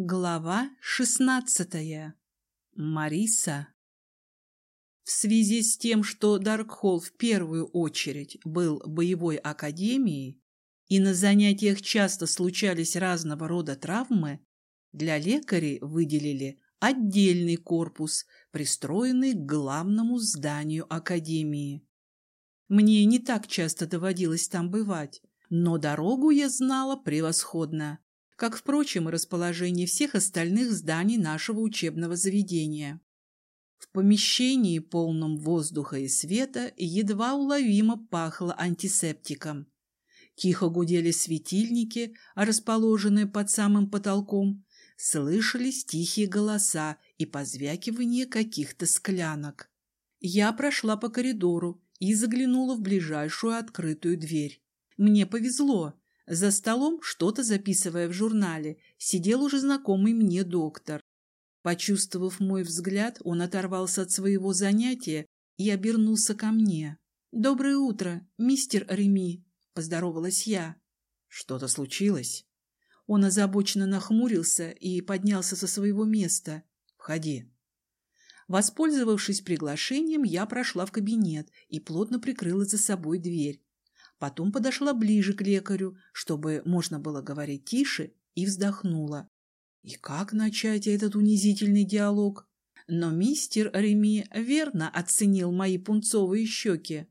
Глава шестнадцатая. Мариса. В связи с тем, что Даркхолл в первую очередь был боевой академией, и на занятиях часто случались разного рода травмы, для лекарей выделили отдельный корпус, пристроенный к главному зданию академии. Мне не так часто доводилось там бывать, но дорогу я знала превосходно, как, впрочем, и расположение всех остальных зданий нашего учебного заведения. В помещении, полном воздуха и света, едва уловимо пахло антисептиком. Тихо гудели светильники, расположенные под самым потолком, слышались тихие голоса и позвякивание каких-то склянок. Я прошла по коридору и заглянула в ближайшую открытую дверь. Мне повезло. За столом, что-то записывая в журнале, сидел уже знакомый мне доктор. Почувствовав мой взгляд, он оторвался от своего занятия и обернулся ко мне. «Доброе утро, мистер Реми», — поздоровалась я. «Что-то случилось?» Он озабоченно нахмурился и поднялся со своего места. «Входи». Воспользовавшись приглашением, я прошла в кабинет и плотно прикрыла за собой дверь. Потом подошла ближе к лекарю, чтобы можно было говорить тише, и вздохнула. И как начать этот унизительный диалог? Но мистер Реми верно оценил мои пунцовые щеки.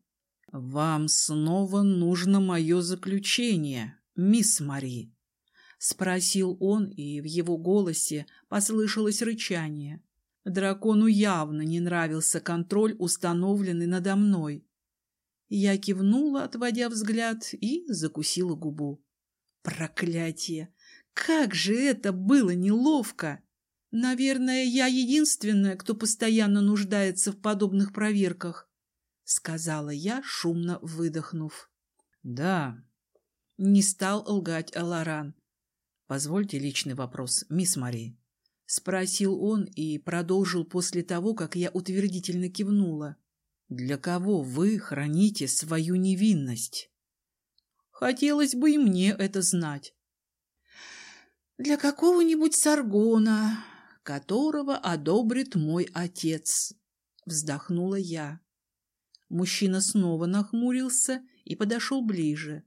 «Вам снова нужно мое заключение, мисс Мари», — спросил он, и в его голосе послышалось рычание. Дракону явно не нравился контроль, установленный надо мной. Я кивнула, отводя взгляд, и закусила губу. Проклятие! Как же это было неловко! Наверное, я единственная, кто постоянно нуждается в подобных проверках, — сказала я, шумно выдохнув. — Да. Не стал лгать Аларан. — Позвольте личный вопрос, мисс Мари. — спросил он и продолжил после того, как я утвердительно кивнула. — для кого вы храните свою невинность? Хотелось бы и мне это знать. Для какого-нибудь саргона, которого одобрит мой отец, вздохнула я. Мужчина снова нахмурился и подошел ближе.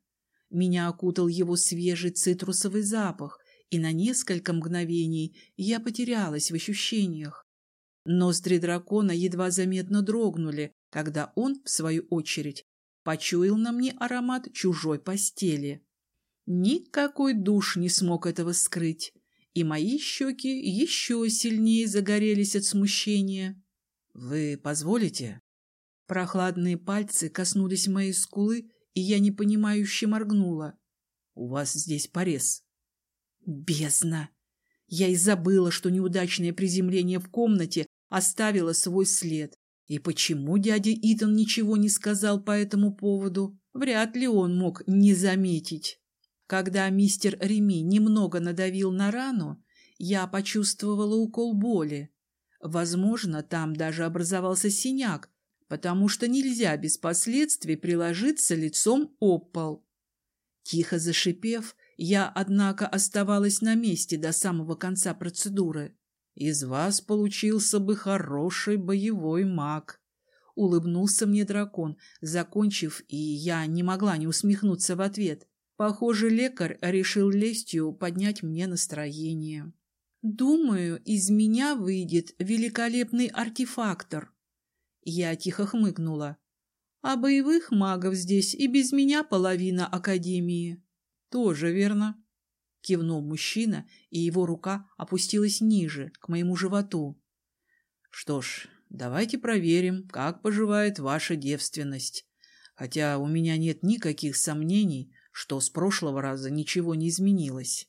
Меня окутал его свежий цитрусовый запах, и на несколько мгновений я потерялась в ощущениях. Ноздри дракона едва заметно дрогнули, когда он, в свою очередь, почуял на мне аромат чужой постели. Никакой душ не смог этого скрыть, и мои щеки еще сильнее загорелись от смущения. «Вы позволите?» Прохладные пальцы коснулись моей скулы, и я непонимающе моргнула. «У вас здесь порез». «Бездна!» Я и забыла, что неудачное приземление в комнате оставило свой след. И почему дядя Итан ничего не сказал по этому поводу? Вряд ли он мог не заметить. Когда мистер Реми немного надавил на рану, я почувствовала укол боли. Возможно, там даже образовался синяк, потому что нельзя без последствий приложиться лицом об пол. Тихо зашипев, я, однако, оставалась на месте до самого конца процедуры. Из вас получился бы хороший боевой маг. Улыбнулся мне дракон, закончив, и я не могла не усмехнуться в ответ. Похоже, лекарь решил лестью поднять мне настроение. Думаю, из меня выйдет великолепный артефактор. Я тихо хмыкнула. А боевых магов здесь и без меня половина Академии. Тоже верно. — кивнул мужчина, и его рука опустилась ниже, к моему животу. — Что ж, давайте проверим, как поживает ваша девственность. Хотя у меня нет никаких сомнений, что с прошлого раза ничего не изменилось.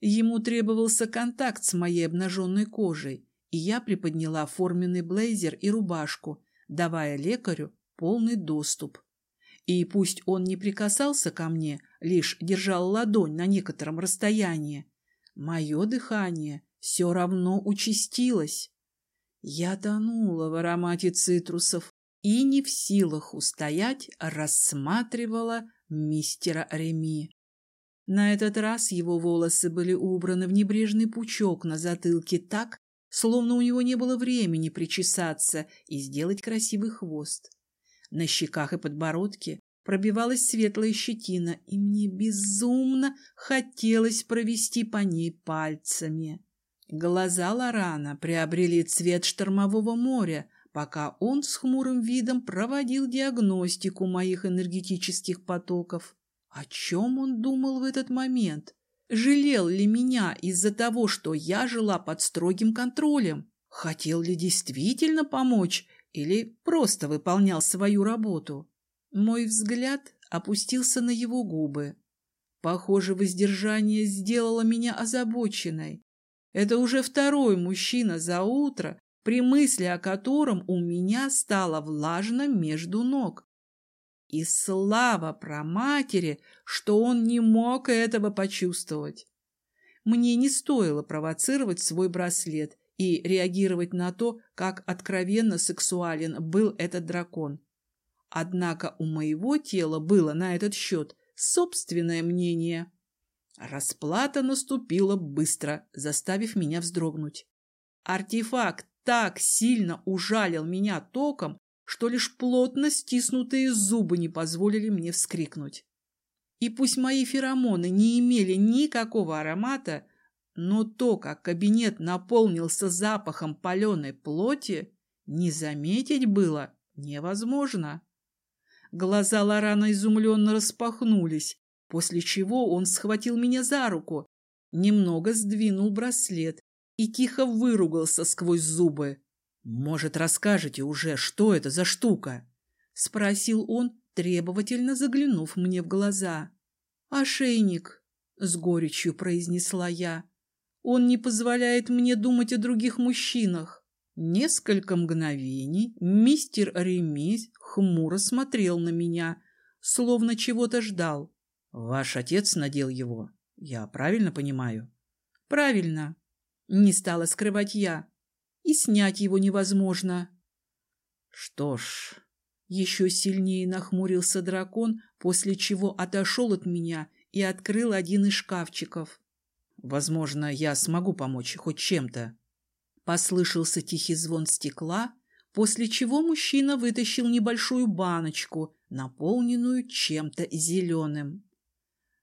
Ему требовался контакт с моей обнаженной кожей, и я приподняла форменный блейзер и рубашку, давая лекарю полный доступ. И пусть он не прикасался ко мне, лишь держал ладонь на некотором расстоянии, мое дыхание все равно участилось. Я тонула в аромате цитрусов и не в силах устоять рассматривала мистера Реми. На этот раз его волосы были убраны в небрежный пучок на затылке так, словно у него не было времени причесаться и сделать красивый хвост. На щеках и подбородке пробивалась светлая щетина, и мне безумно хотелось провести по ней пальцами. Глаза Лорана приобрели цвет штормового моря, пока он с хмурым видом проводил диагностику моих энергетических потоков. О чем он думал в этот момент? Жалел ли меня из-за того, что я жила под строгим контролем? Хотел ли действительно помочь или просто выполнял свою работу? Мой взгляд опустился на его губы. Похоже, воздержание сделало меня озабоченной. Это уже второй мужчина за утро, при мысли о котором у меня стало влажно между ног. И слава про матери, что он не мог этого почувствовать. Мне не стоило провоцировать свой браслет и реагировать на то, как откровенно сексуален был этот дракон. Однако у моего тела было на этот счет собственное мнение. Расплата наступила быстро, заставив меня вздрогнуть. Артефакт так сильно ужалил меня током, что лишь плотно стиснутые зубы не позволили мне вскрикнуть. И пусть мои феромоны не имели никакого аромата, но то, как кабинет наполнился запахом паленой плоти, не заметить было невозможно. Глаза Лорана изумленно распахнулись, после чего он схватил меня за руку, немного сдвинул браслет и тихо выругался сквозь зубы. «Может, расскажете уже, что это за штука?» — спросил он, требовательно заглянув мне в глаза. «Ошейник», — с горечью произнесла я. «Он не позволяет мне думать о других мужчинах». Несколько мгновений мистер Ремис хмуро смотрел на меня, словно чего-то ждал. Ваш отец надел его, я правильно понимаю? Правильно. Не стала скрывать я. И снять его невозможно. Что ж, еще сильнее нахмурился дракон, после чего отошел от меня и открыл один из шкафчиков. Возможно, я смогу помочь хоть чем-то. Послышался тихий звон стекла, после чего мужчина вытащил небольшую баночку, наполненную чем-то зеленым.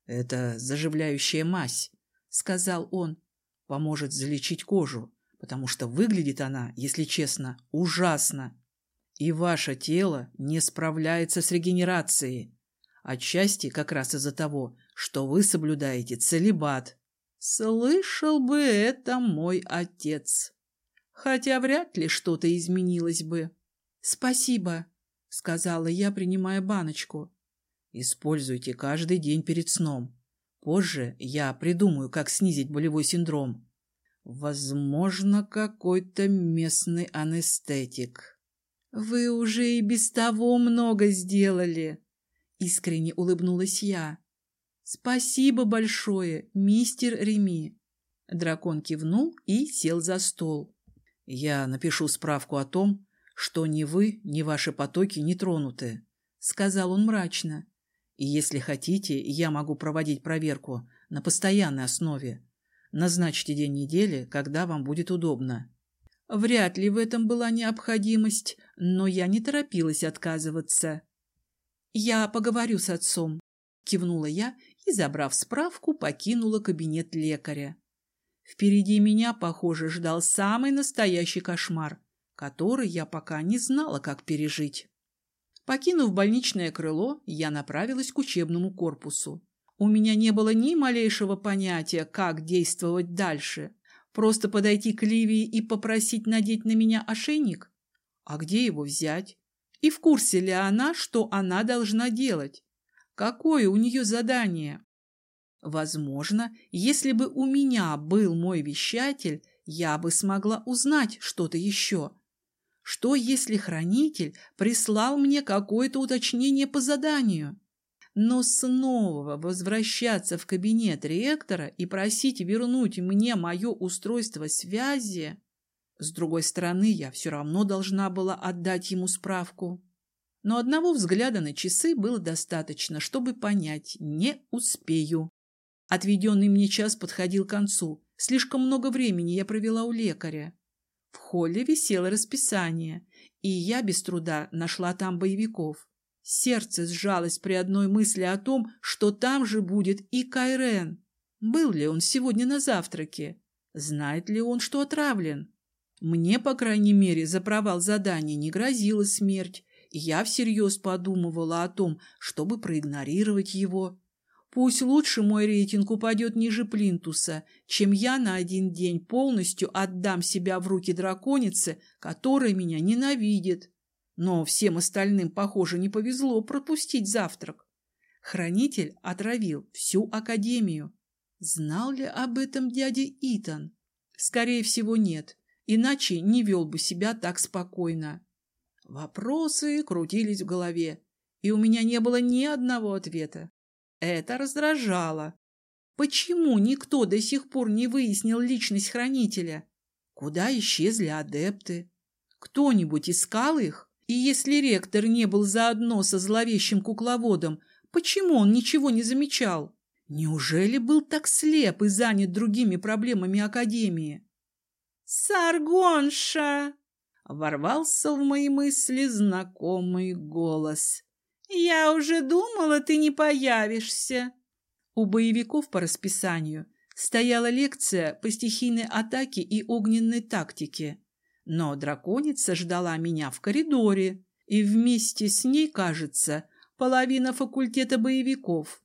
«Это заживляющая мазь», — сказал он. «Поможет залечить кожу, потому что выглядит она, если честно, ужасно. И ваше тело не справляется с регенерацией. Отчасти как раз из-за того, что вы соблюдаете целебат. Слышал бы это мой отец. Хотя вряд ли что-то изменилось бы. «Спасибо», — сказала я, принимая баночку. Используйте каждый день перед сном. Позже я придумаю, как снизить болевой синдром. Возможно, какой-то местный анестетик. Вы уже и без того много сделали. Искренне улыбнулась я. Спасибо большое, мистер Реми. Дракон кивнул и сел за стол. Я напишу справку о том, что ни вы, ни ваши потоки не тронуты, сказал он мрачно. И если хотите, я могу проводить проверку на постоянной основе. Назначьте день недели, когда вам будет удобно. Вряд ли в этом была необходимость, но я не торопилась отказываться. Я поговорю с отцом, кивнула я и, забрав справку, покинула кабинет лекаря. Впереди меня, похоже, ждал самый настоящий кошмар, который я пока не знала, как пережить. Покинув больничное крыло, я направилась к учебному корпусу. У меня не было ни малейшего понятия, как действовать дальше. Просто подойти к Ливии и попросить надеть на меня ошейник? А где его взять? И в курсе ли она, что она должна делать? Какое у нее задание? Возможно, если бы у меня был мой вещатель, я бы смогла узнать что-то еще. Что, если хранитель прислал мне какое-то уточнение по заданию? Но снова возвращаться в кабинет ректора и просить вернуть мне мое устройство связи... С другой стороны, я все равно должна была отдать ему справку. Но одного взгляда на часы было достаточно, чтобы понять – не успею. Отведенный мне час подходил к концу. Слишком много времени я провела у лекаря. В холле висело расписание, и я без труда нашла там боевиков. Сердце сжалось при одной мысли о том, что там же будет и Кайрен. Был ли он сегодня на завтраке? Знает ли он, что отравлен? Мне, по крайней мере, за провал задания не грозила смерть, я всерьез подумывала о том, чтобы проигнорировать его. Пусть лучше мой рейтинг упадет ниже плинтуса, чем я на один день полностью отдам себя в руки драконице, которая меня ненавидит. Но всем остальным, похоже, не повезло пропустить завтрак. Хранитель отравил всю Академию. Знал ли об этом дядя Итан? Скорее всего, нет, иначе не вел бы себя так спокойно. Вопросы крутились в голове, и у меня не было ни одного ответа. Это раздражало. Почему никто до сих пор не выяснил личность хранителя? Куда исчезли адепты? Кто-нибудь искал их? И если ректор не был заодно со зловещим кукловодом, почему он ничего не замечал? Неужели был так слеп и занят другими проблемами Академии? «Саргонша!» — ворвался в мои мысли знакомый голос. «Я уже думала, ты не появишься». У боевиков по расписанию стояла лекция по стихийной атаке и огненной тактике. Но драконица ждала меня в коридоре, и вместе с ней, кажется, половина факультета боевиков.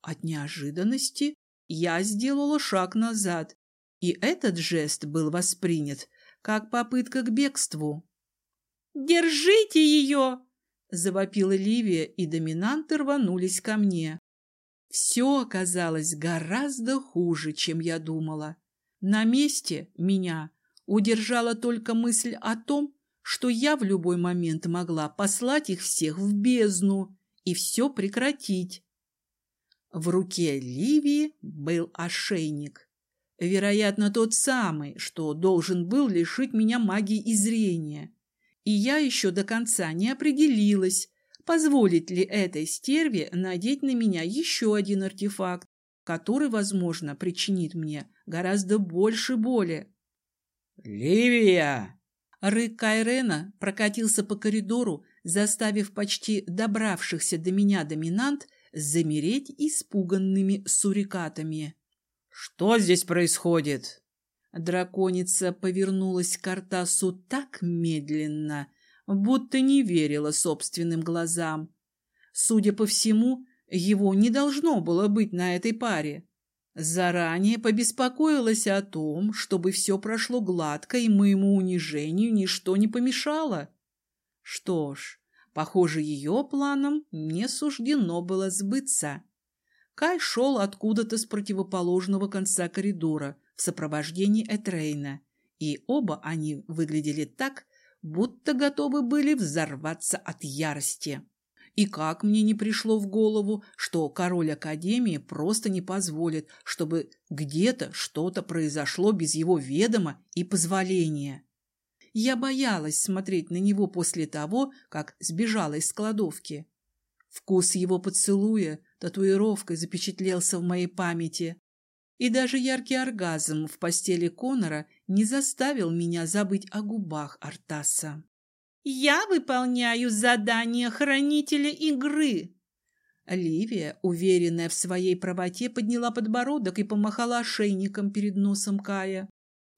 От неожиданности я сделала шаг назад, и этот жест был воспринят как попытка к бегству. «Держите ее!» Завопила Ливия, и доминанты рванулись ко мне. Все оказалось гораздо хуже, чем я думала. На месте меня удержала только мысль о том, что я в любой момент могла послать их всех в бездну и все прекратить. В руке Ливии был ошейник. Вероятно, тот самый, что должен был лишить меня магии и зрения и я еще до конца не определилась, позволить ли этой стерве надеть на меня еще один артефакт, который, возможно, причинит мне гораздо больше боли. «Ливия!» Рык Кайрена прокатился по коридору, заставив почти добравшихся до меня доминант замереть испуганными сурикатами. «Что здесь происходит?» Драконица повернулась к Артасу так медленно, будто не верила собственным глазам. Судя по всему, его не должно было быть на этой паре. Заранее побеспокоилась о том, чтобы все прошло гладко и моему унижению ничто не помешало. Что ж, похоже, ее планам не суждено было сбыться. Кай шел откуда-то с противоположного конца коридора – в сопровождении Этрейна, и оба они выглядели так, будто готовы были взорваться от ярости. И как мне не пришло в голову, что король Академии просто не позволит, чтобы где-то что-то произошло без его ведома и позволения. Я боялась смотреть на него после того, как сбежала из кладовки. Вкус его поцелуя татуировкой запечатлелся в моей памяти, и даже яркий оргазм в постели Конора не заставил меня забыть о губах Артаса. «Я выполняю задание хранителя игры!» Ливия, уверенная в своей правоте, подняла подбородок и помахала ошейником перед носом Кая.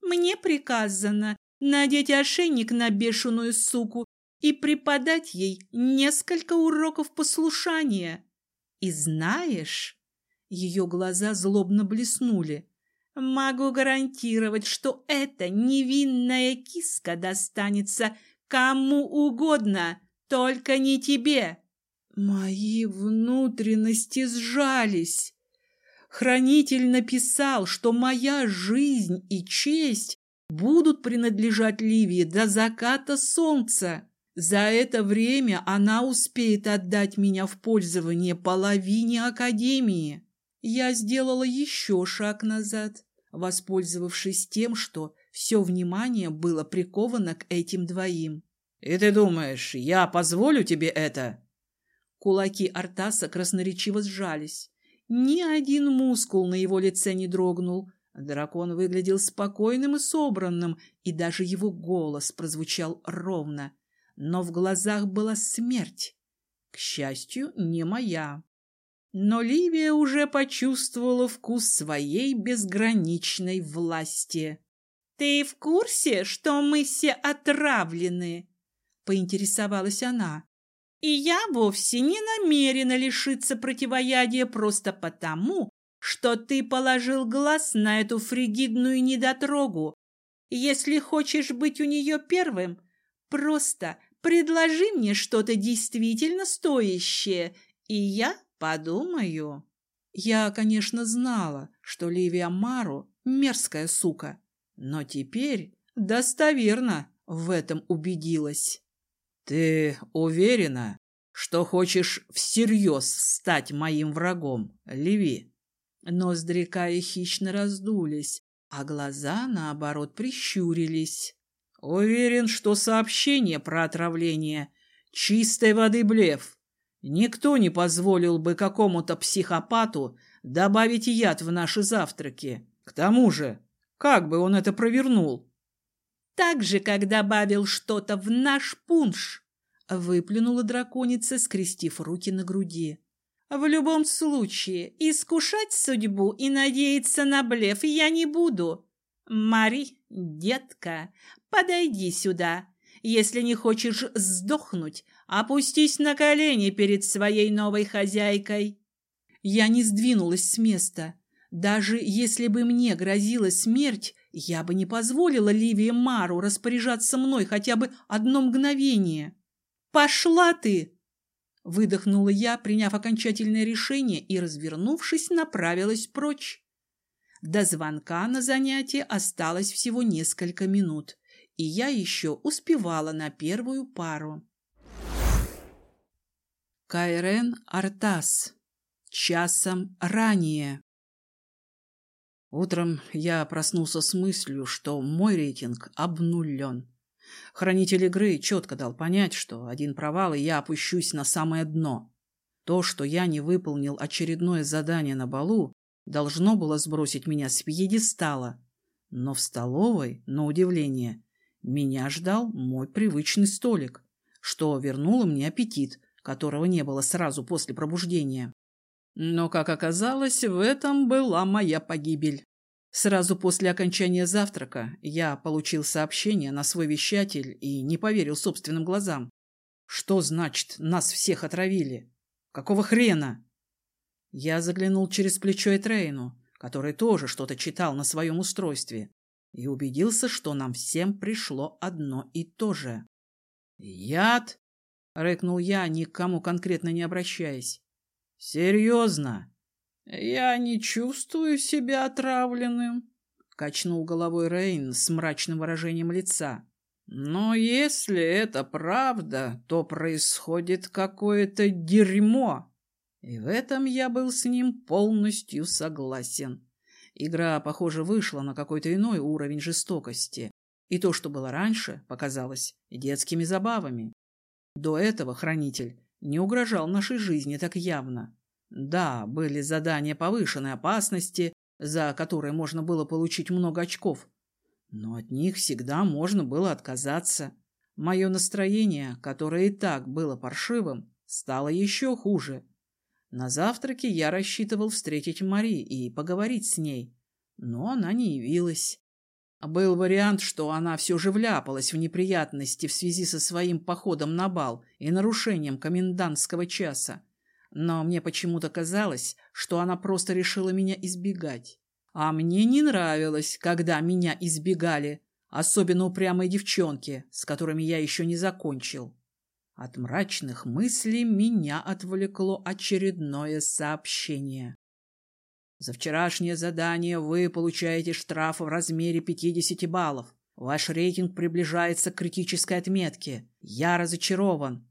«Мне приказано надеть ошейник на бешеную суку и преподать ей несколько уроков послушания. И знаешь, ее глаза злобно блеснули. «Могу гарантировать, что эта невинная киска достанется кому угодно, только не тебе!» Мои внутренности сжались. Хранитель написал, что моя жизнь и честь будут принадлежать Ливии до заката солнца. За это время она успеет отдать меня в пользование половине Академии. Я сделала еще шаг назад, воспользовавшись тем, что все внимание было приковано к этим двоим. «И ты думаешь, я позволю тебе это?» Кулаки Артаса красноречиво сжались. Ни один мускул на его лице не дрогнул. Дракон выглядел спокойным и собранным, и даже его голос прозвучал ровно. Но в глазах была смерть. К счастью, не моя. Но Ливия уже почувствовала вкус своей безграничной власти. «Ты в курсе, что мы все отравлены?» — поинтересовалась она. «И я вовсе не намерена лишиться противоядия просто потому, что ты положил глаз на эту фригидную недотрогу. Если хочешь быть у нее первым, просто предложи мне что-то действительно стоящее, и я Подумаю. Я, конечно, знала, что Ливия Мару — мерзкая сука, но теперь достоверно в этом убедилась. Ты уверена, что хочешь всерьез стать моим врагом, Ливи? Ноздри Каи хищно раздулись, а глаза, наоборот, прищурились. Уверен, что сообщение про отравление — чистой воды блеф. Никто не позволил бы какому-то психопату добавить яд в наши завтраки. К тому же, как бы он это провернул? Так же, как добавил что-то в наш пунш, выплюнула драконица, скрестив руки на груди. В любом случае, искушать судьбу и надеяться на блеф я не буду. Мари, детка, подойди сюда. Если не хочешь сдохнуть, опустись на колени перед своей новой хозяйкой. Я не сдвинулась с места. Даже если бы мне грозила смерть, я бы не позволила Ливии Мару распоряжаться мной хотя бы одно мгновение. «Пошла ты!» Выдохнула я, приняв окончательное решение и, развернувшись, направилась прочь. До звонка на занятие осталось всего несколько минут и я еще успевала на первую пару. Кайрен Артас. Часом ранее. Утром я проснулся с мыслью, что мой рейтинг обнулен. Хранитель игры четко дал понять, что один провал, и я опущусь на самое дно. То, что я не выполнил очередное задание на балу, должно было сбросить меня с пьедестала. Но в столовой, на удивление, меня ждал мой привычный столик, что вернуло мне аппетит, которого не было сразу после пробуждения. Но, как оказалось, в этом была моя погибель. Сразу после окончания завтрака я получил сообщение на свой вещатель и не поверил собственным глазам. Что значит «нас всех отравили»? Какого хрена? Я заглянул через плечо Этрейну, который тоже что-то читал на своем устройстве, и убедился, что нам всем пришло одно и то же. «Яд?» — рыкнул я, никому конкретно не обращаясь. «Серьезно? Я не чувствую себя отравленным», — качнул головой Рейн с мрачным выражением лица. «Но если это правда, то происходит какое-то дерьмо». И в этом я был с ним полностью согласен. Игра, похоже, вышла на какой-то иной уровень жестокости, и то, что было раньше, показалось детскими забавами. До этого хранитель не угрожал нашей жизни так явно. Да, были задания повышенной опасности, за которые можно было получить много очков, но от них всегда можно было отказаться. Мое настроение, которое и так было паршивым, стало еще хуже. На завтраке я рассчитывал встретить Мари и поговорить с ней, но она не явилась. Был вариант, что она все же вляпалась в неприятности в связи со своим походом на бал и нарушением комендантского часа. Но мне почему-то казалось, что она просто решила меня избегать. А мне не нравилось, когда меня избегали, особенно упрямые девчонки, с которыми я еще не закончил. От мрачных мыслей меня отвлекло очередное сообщение. За вчерашнее задание вы получаете штраф в размере 50 баллов. Ваш рейтинг приближается к критической отметке. Я разочарован.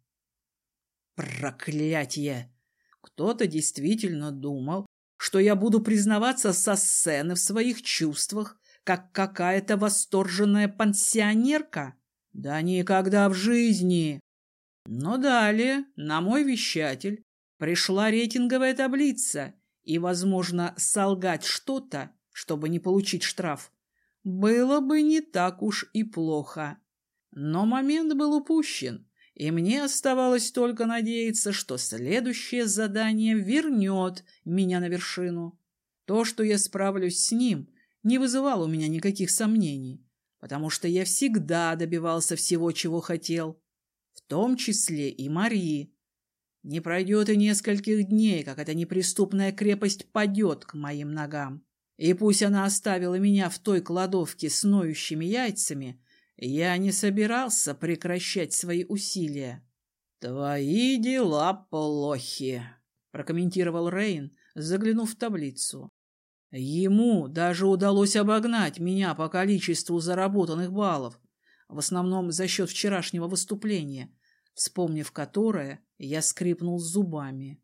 Проклятие! Кто-то действительно думал, что я буду признаваться со сцены в своих чувствах, как какая-то восторженная пансионерка? Да никогда в жизни! Но далее на мой вещатель пришла рейтинговая таблица, и, возможно, солгать что-то, чтобы не получить штраф, было бы не так уж и плохо. Но момент был упущен, и мне оставалось только надеяться, что следующее задание вернет меня на вершину. То, что я справлюсь с ним, не вызывало у меня никаких сомнений, потому что я всегда добивался всего, чего хотел, том числе и Марии. Не пройдет и нескольких дней, как эта неприступная крепость падет к моим ногам. И пусть она оставила меня в той кладовке с ноющими яйцами, я не собирался прекращать свои усилия. «Твои дела плохи», — прокомментировал Рейн, заглянув в таблицу. Ему даже удалось обогнать меня по количеству заработанных баллов, в основном за счет вчерашнего выступления, вспомнив которое, я скрипнул зубами.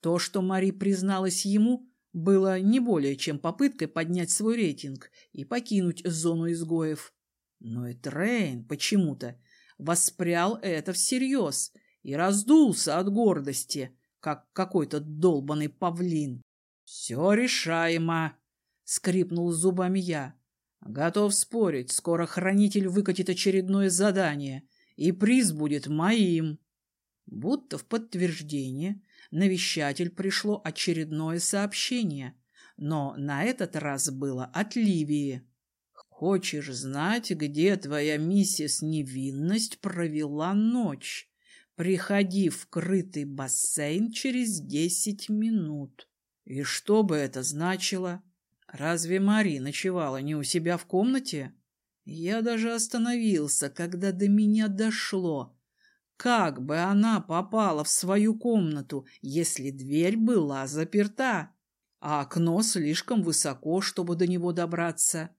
То, что Мари призналась ему, было не более чем попыткой поднять свой рейтинг и покинуть зону изгоев. Но и Трейн почему-то воспринял это всерьез и раздулся от гордости, как какой-то долбанный павлин. «Все решаемо!» — скрипнул зубами я. «Готов спорить, скоро хранитель выкатит очередное задание, и приз будет моим». Будто в подтверждение навещатель пришло очередное сообщение, но на этот раз было от Ливии. «Хочешь знать, где твоя миссис Невинность провела ночь? Приходи в крытый бассейн через десять минут». И что бы это значило? Разве Мари ночевала не у себя в комнате? Я даже остановился, когда до меня дошло. Как бы она попала в свою комнату, если дверь была заперта, а окно слишком высоко, чтобы до него добраться?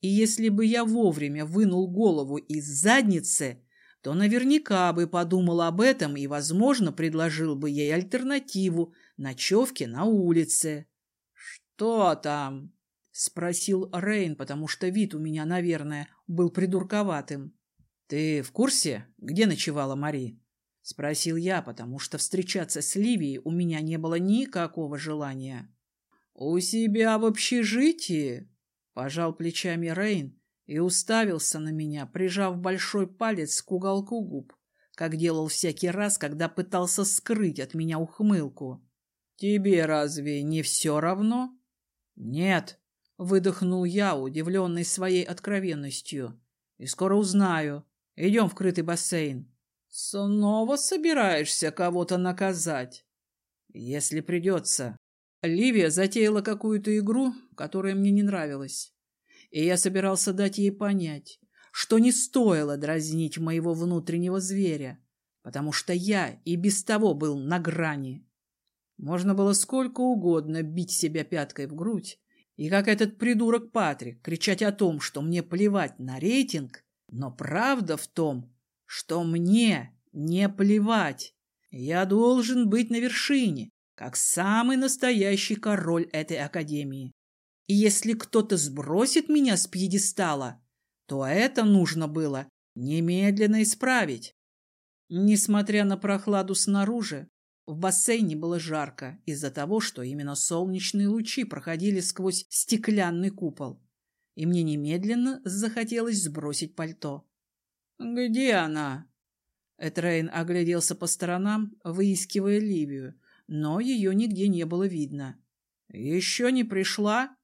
И если бы я вовремя вынул голову из задницы, то наверняка бы подумал об этом и, возможно, предложил бы ей альтернативу ночевки на улице. «Что там?» — спросил Рейн, потому что вид у меня, наверное, был придурковатым. «Ты в курсе, где ночевала Мари?» — спросил я, потому что встречаться с Ливией у меня не было никакого желания. «У себя в общежитии?» — пожал плечами Рейн и уставился на меня, прижав большой палец к уголку губ, как делал всякий раз, когда пытался скрыть от меня ухмылку. «Тебе разве не все равно?» «Нет», — выдохнул я, удивленный своей откровенностью. «И скоро узнаю. Идем в крытый бассейн». «Снова собираешься кого-то наказать?» «Если придется». Ливия затеяла какую-то игру, которая мне не нравилась. И я собирался дать ей понять, что не стоило дразнить моего внутреннего зверя, потому что я и без того был на грани. Можно было сколько угодно бить себя пяткой в грудь, и как этот придурок Патрик кричать о том, что мне плевать на рейтинг, но правда в том, что мне не плевать. Я должен быть на вершине, как самый настоящий король этой академии. И если кто-то сбросит меня с пьедестала, то это нужно было немедленно исправить. Несмотря на прохладу снаружи, в бассейне было жарко из-за того, что именно солнечные лучи проходили сквозь стеклянный купол, и мне немедленно захотелось сбросить пальто. «Где она?» Этрейн огляделся по сторонам, выискивая Ливию, но ее нигде не было видно. «Еще не пришла?»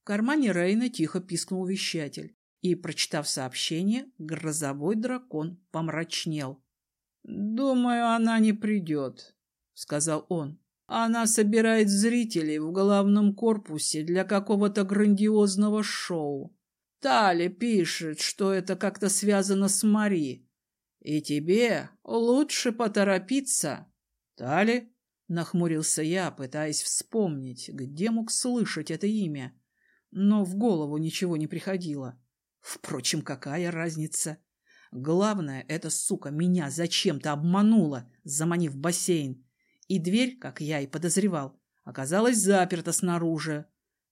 В кармане Рейна тихо пискнул вещатель, и, прочитав сообщение, грозовой дракон помрачнел. «Думаю, она не придет сказал он. Она собирает зрителей в главном корпусе для какого-то грандиозного шоу. Тали пишет, что это как-то связано с Мари. И тебе лучше поторопиться. Тали? Нахмурился я, пытаясь вспомнить, где мог слышать это имя. Но в голову ничего не приходило. Впрочем, какая разница? Главное, эта сука меня зачем-то обманула, заманив бассейн. И дверь, как я и подозревал, оказалась заперта снаружи.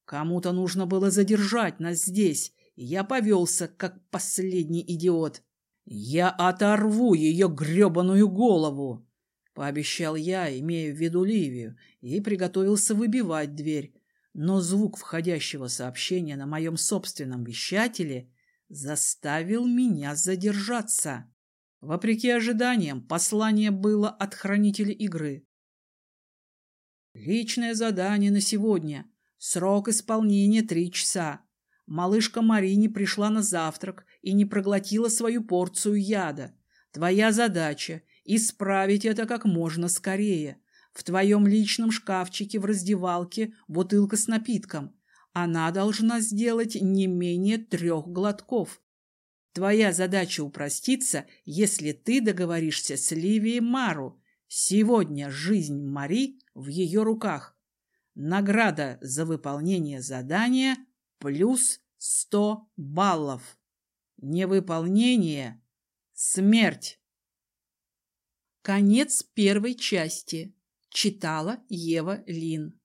Кому-то нужно было задержать нас здесь, и я повелся, как последний идиот. Я оторву ее гребаную голову! Пообещал я, имея в виду Ливию, и приготовился выбивать дверь. Но звук входящего сообщения на моем собственном вещателе заставил меня задержаться. Вопреки ожиданиям, послание было от хранителя игры. Личное задание на сегодня. Срок исполнения три часа. Малышка Марине пришла на завтрак и не проглотила свою порцию яда. Твоя задача — исправить это как можно скорее. В твоем личном шкафчике в раздевалке бутылка с напитком. Она должна сделать не менее трех глотков. Твоя задача упроститься, если ты договоришься с Ливией Мару. Сегодня жизнь Мари в ее руках. Награда за выполнение задания плюс сто баллов. Невыполнение – смерть. Конец первой части. Читала Ева Лин.